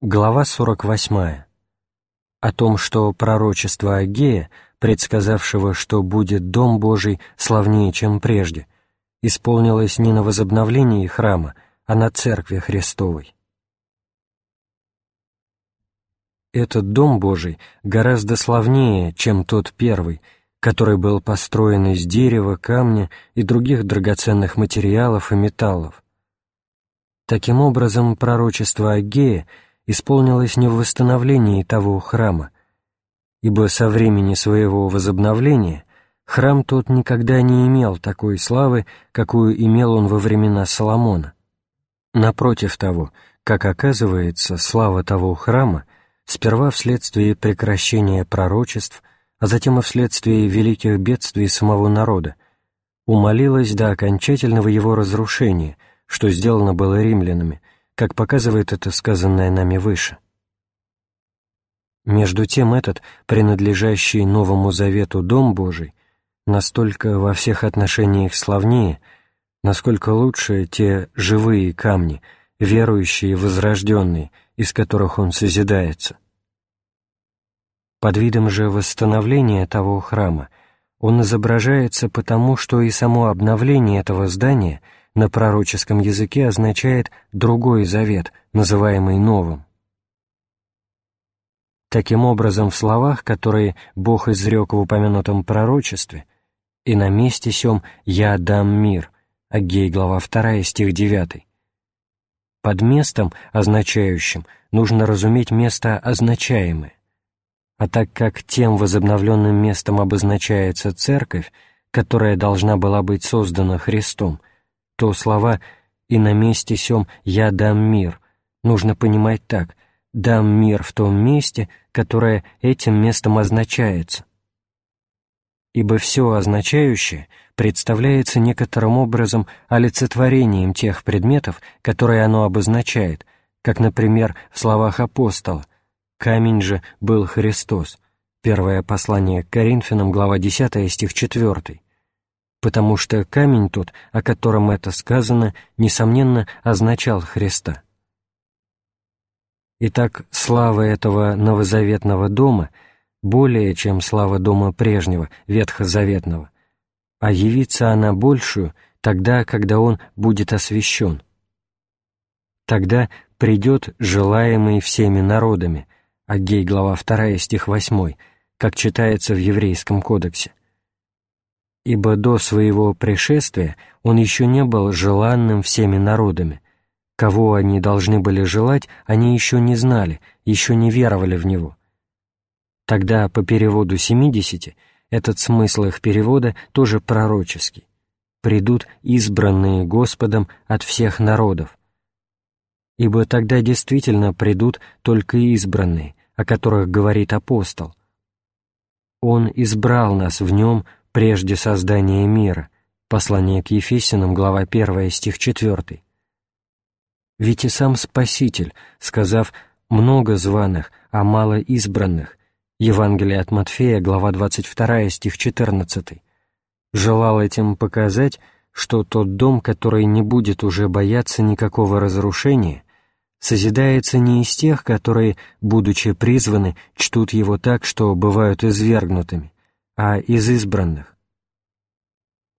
Глава 48. О том, что пророчество Агея, предсказавшего, что будет Дом Божий славнее, чем прежде, исполнилось не на возобновлении храма, а на Церкви Христовой. Этот Дом Божий гораздо славнее, чем тот первый, который был построен из дерева, камня и других драгоценных материалов и металлов. Таким образом, пророчество Агея — исполнилось не в восстановлении того храма, ибо со времени своего возобновления храм тот никогда не имел такой славы, какую имел он во времена Соломона. Напротив того, как оказывается, слава того храма сперва вследствие прекращения пророчеств, а затем и вследствие великих бедствий самого народа, умолилась до окончательного его разрушения, что сделано было римлянами, как показывает это сказанное нами выше. Между тем этот, принадлежащий Новому Завету Дом Божий, настолько во всех отношениях славнее, насколько лучше те живые камни, верующие и возрожденные, из которых он созидается. Под видом же восстановления того храма он изображается потому, что и само обновление этого здания — на пророческом языке означает «другой завет», называемый новым. Таким образом, в словах, которые Бог изрек в упомянутом пророчестве, «И на месте сём я дам мир» Аггей, глава 2, стих 9. Под местом, означающим, нужно разуметь место означаемое. А так как тем возобновленным местом обозначается Церковь, которая должна была быть создана Христом, то слова «и на месте сём я дам мир» нужно понимать так «дам мир в том месте, которое этим местом означается». Ибо все означающее представляется некоторым образом олицетворением тех предметов, которые оно обозначает, как, например, в словах апостола «камень же был Христос», первое послание к Коринфянам, глава 10, стих 4, потому что камень тот, о котором это сказано, несомненно, означал Христа. Итак, слава этого новозаветного дома более, чем слава дома прежнего, ветхозаветного, а явится она большую тогда, когда он будет освящен. Тогда придет желаемый всеми народами, Агей, глава 2, стих 8, как читается в Еврейском кодексе ибо до своего пришествия он еще не был желанным всеми народами. Кого они должны были желать, они еще не знали, еще не веровали в него. Тогда по переводу семидесяти этот смысл их перевода тоже пророческий. «Придут избранные Господом от всех народов». Ибо тогда действительно придут только избранные, о которых говорит апостол. «Он избрал нас в нем прежде создания мира. Послание к Ефесянам, глава 1, стих 4. Ведь и сам Спаситель, сказав «много званых, а мало избранных», Евангелие от Матфея, глава 22, стих 14, желал этим показать, что тот дом, который не будет уже бояться никакого разрушения, созидается не из тех, которые, будучи призваны, чтут его так, что бывают извергнутыми, а из избранных.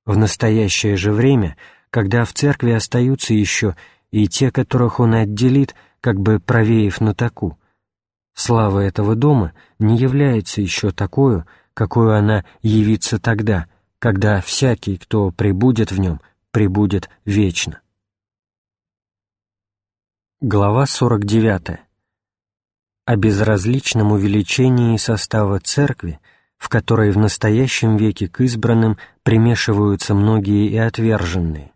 В настоящее же время, когда в церкви остаются еще и те, которых он отделит, как бы провеяв на таку, слава этого дома не является еще такую, какую она явится тогда, когда всякий, кто прибудет в нем, прибудет вечно. Глава 49. О безразличном увеличении состава церкви в которой в настоящем веке к избранным примешиваются многие и отверженные.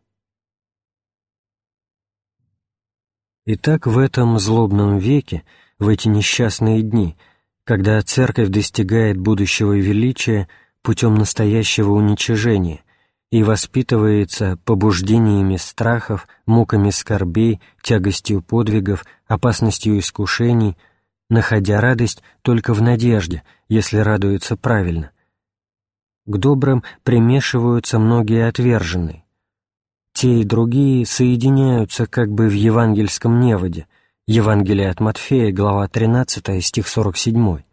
Итак, в этом злобном веке, в эти несчастные дни, когда Церковь достигает будущего величия путем настоящего уничижения и воспитывается побуждениями страхов, муками скорбей, тягостью подвигов, опасностью искушений – находя радость только в надежде, если радуются правильно. К добрым примешиваются многие отверженные. Те и другие соединяются как бы в евангельском неводе, Евангелие от Матфея, глава 13, стих 47.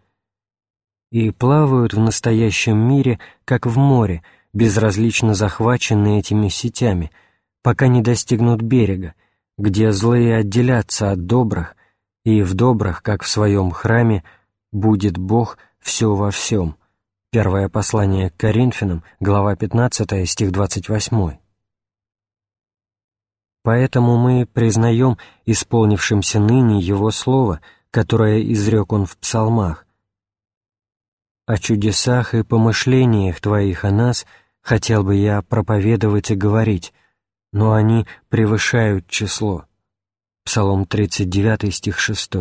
«И плавают в настоящем мире, как в море, безразлично захваченные этими сетями, пока не достигнут берега, где злые отделятся от добрых, и в добрых, как в своем храме, будет Бог все во всем». Первое послание к Коринфянам, глава 15, стих 28. Поэтому мы признаем исполнившимся ныне Его Слово, которое изрек Он в псалмах. «О чудесах и помышлениях Твоих о нас хотел бы я проповедовать и говорить, но они превышают число». Псалом 39, стих 6.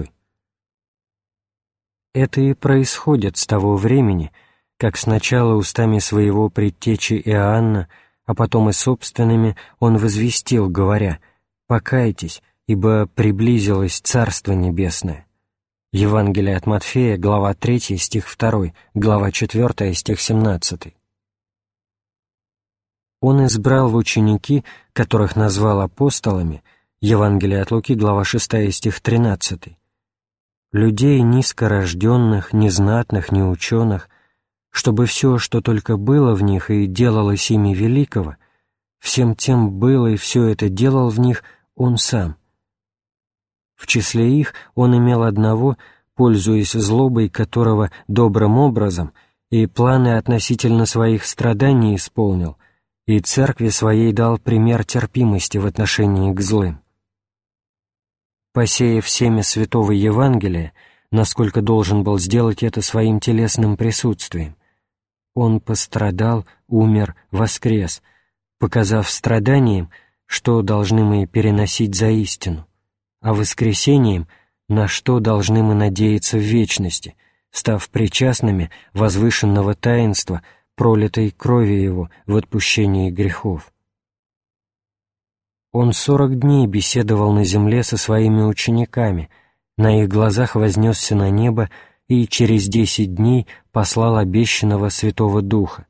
Это и происходит с того времени, как сначала устами своего предтечи Иоанна – а потом и собственными, он возвестил, говоря, «Покайтесь, ибо приблизилось Царство Небесное». Евангелие от Матфея, глава 3, стих 2, глава 4, стих 17. Он избрал в ученики, которых назвал апостолами, Евангелие от Луки, глава 6, стих 13, людей низкорожденных, незнатных, неученых, чтобы все, что только было в них и делалось ими великого, всем тем было и все это делал в них он сам. В числе их он имел одного, пользуясь злобой которого добрым образом и планы относительно своих страданий исполнил, и церкви своей дал пример терпимости в отношении к злым. Посеяв семя святого Евангелия, насколько должен был сделать это своим телесным присутствием, он пострадал, умер, воскрес, показав страданием, что должны мы переносить за истину, а воскресением, на что должны мы надеяться в вечности, став причастными возвышенного таинства, пролитой крови Его в отпущении грехов. Он сорок дней беседовал на земле со своими учениками, на их глазах вознесся на небо и через десять дней послал обещанного Святого Духа.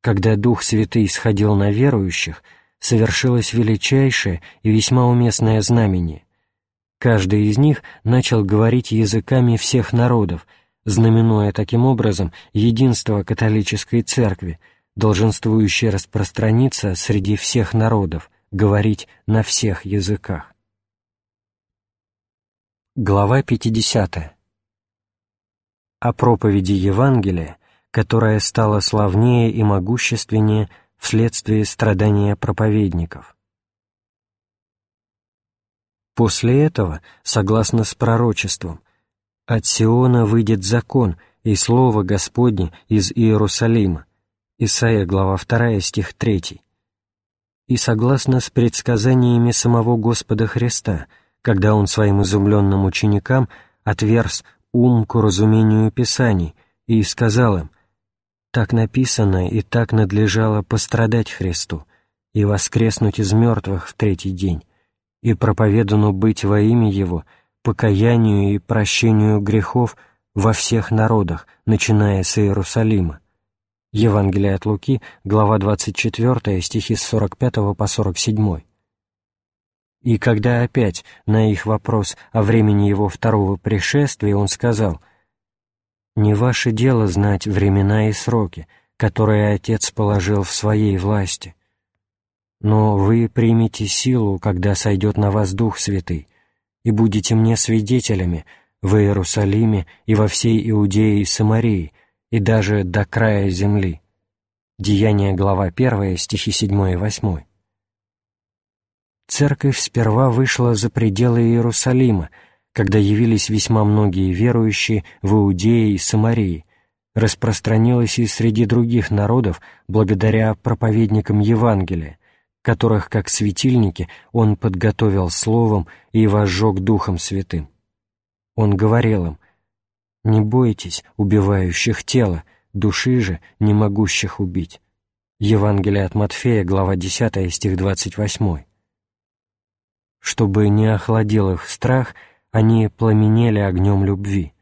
Когда Дух Святый сходил на верующих, совершилось величайшее и весьма уместное знамение. Каждый из них начал говорить языками всех народов, знаменуя таким образом единство католической церкви, долженствующее распространиться среди всех народов, говорить на всех языках. Глава 50 о проповеди Евангелия, которая стала славнее и могущественнее вследствие страдания проповедников. После этого, согласно с пророчеством, от Сиона выйдет закон и слово Господне из Иерусалима. Исайя, глава 2, стих 3. И согласно с предсказаниями самого Господа Христа, когда Он своим изумленным ученикам отверз ум к разумению Писаний и сказал им, «Так написано и так надлежало пострадать Христу и воскреснуть из мертвых в третий день, и проповедану быть во имя Его покаянию и прощению грехов во всех народах, начиная с Иерусалима». Евангелие от Луки, глава 24, стихи с 45 по 47. И когда опять на их вопрос о времени его второго пришествия он сказал «Не ваше дело знать времена и сроки, которые Отец положил в своей власти, но вы примете силу, когда сойдет на вас Дух Святый, и будете мне свидетелями в Иерусалиме и во всей Иудее и Самарии, и даже до края земли». Деяние, глава 1, стихи 7 и 8 церковь сперва вышла за пределы Иерусалима, когда явились весьма многие верующие в Иудее и Самарии, распространилась и среди других народов благодаря проповедникам Евангелия, которых, как светильники, он подготовил словом и возжег Духом Святым. Он говорил им, «Не бойтесь убивающих тело, души же, не могущих убить». Евангелие от Матфея, глава 10, стих 28. Чтобы не охладил их страх, они пламенели огнем любви.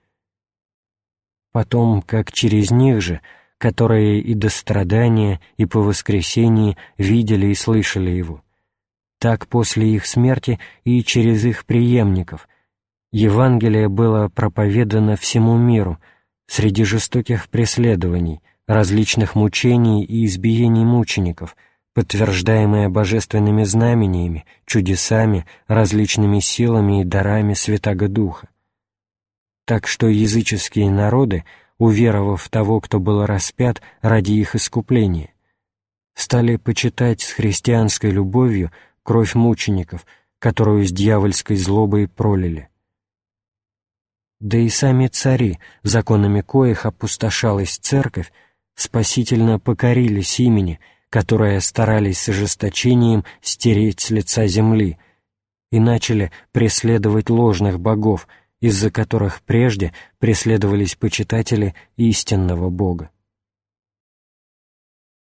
Потом, как через них же, которые и до страдания, и по воскресении видели и слышали его, так после их смерти и через их преемников. Евангелие было проповедано всему миру среди жестоких преследований, различных мучений и избиений мучеников, подтверждаемое божественными знамениями, чудесами, различными силами и дарами Святаго Духа. Так что языческие народы, уверовав в того, кто был распят ради их искупления, стали почитать с христианской любовью кровь мучеников, которую с дьявольской злобой пролили. Да и сами цари, законами коих опустошалась церковь, спасительно покорились имени, которое старались с ожесточением стереть с лица земли, и начали преследовать ложных богов, из-за которых прежде преследовались почитатели истинного Бога.